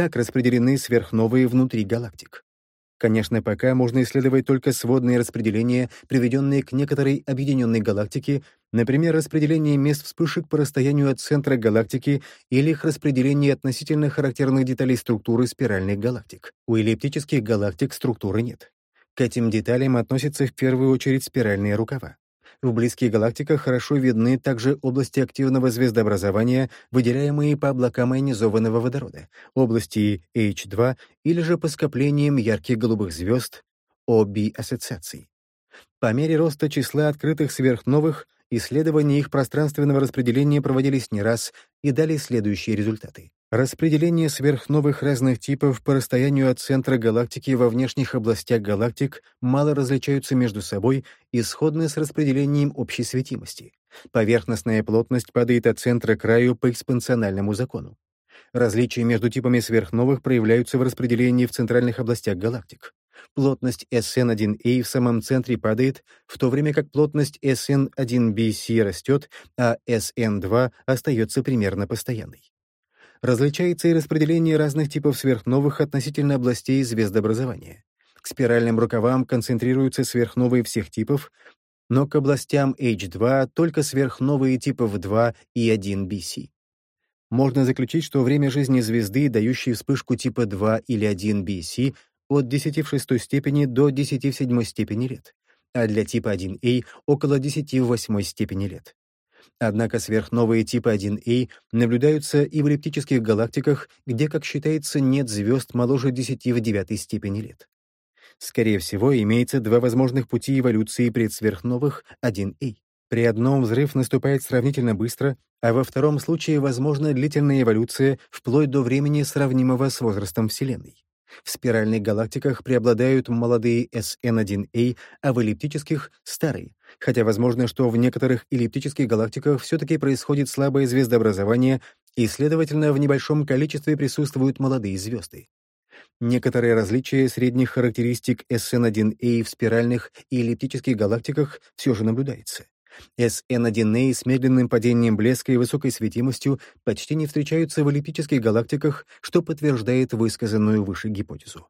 как распределены сверхновые внутри галактик. Конечно, пока можно исследовать только сводные распределения, приведенные к некоторой объединенной галактике, например, распределение мест вспышек по расстоянию от центра галактики или их распределение относительно характерных деталей структуры спиральных галактик. У эллиптических галактик структуры нет. К этим деталям относятся в первую очередь спиральные рукава. В близких галактиках хорошо видны также области активного звездообразования, выделяемые по облакам ионизованного водорода, области H2 или же по скоплениям ярких голубых звезд, OB-ассоциаций. По мере роста числа открытых сверхновых исследования их пространственного распределения проводились не раз и дали следующие результаты. Распределение сверхновых разных типов по расстоянию от центра галактики во внешних областях галактик мало различаются между собой и сходны с распределением общей светимости. Поверхностная плотность падает от центра к краю по экспоненциальному закону. Различия между типами сверхновых проявляются в распределении в центральных областях галактик. Плотность SN1A в самом центре падает, в то время как плотность SN1BC растет, а SN2 остается примерно постоянной различается и распределение разных типов сверхновых относительно областей звездообразования. К спиральным рукавам концентрируются сверхновые всех типов, но к областям H2 только сверхновые типов 2 и 1 BC. Можно заключить, что время жизни звезды, дающей вспышку типа 2 или 1 BC, от 10 в шестой степени до 10 в седьмой степени лет, а для типа 1A — около 10 в восьмой степени лет. Однако сверхновые типы 1А наблюдаются и в эллиптических галактиках, где, как считается, нет звезд моложе 10 в девятой степени лет. Скорее всего, имеется два возможных пути эволюции предсверхновых 1А. При одном взрыв наступает сравнительно быстро, а во втором случае возможна длительная эволюция вплоть до времени, сравнимого с возрастом Вселенной. В спиральных галактиках преобладают молодые SN1A, а в эллиптических — старые, хотя возможно, что в некоторых эллиптических галактиках все-таки происходит слабое звездообразование, и, следовательно, в небольшом количестве присутствуют молодые звезды. Некоторые различия средних характеристик SN1A в спиральных и эллиптических галактиках все же наблюдается. SN1A с медленным падением блеска и высокой светимостью почти не встречаются в эллиптических галактиках, что подтверждает высказанную выше гипотезу.